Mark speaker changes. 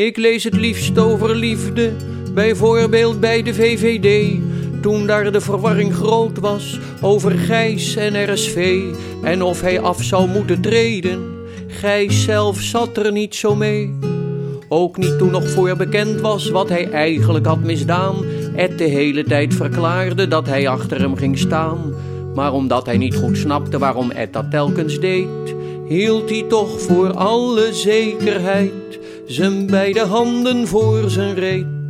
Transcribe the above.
Speaker 1: Ik lees het liefst over liefde, bijvoorbeeld bij de VVD. Toen daar de verwarring groot was over Gijs en RSV en of hij af zou moeten treden. Gijs zelf zat er niet zo mee. Ook niet toen nog voor bekend was wat hij eigenlijk had misdaan. Ed de hele tijd verklaarde dat hij achter hem ging staan. Maar omdat hij niet goed snapte waarom Ed dat telkens deed, hield hij toch voor alle zekerheid zijn beide handen voor zijn reet.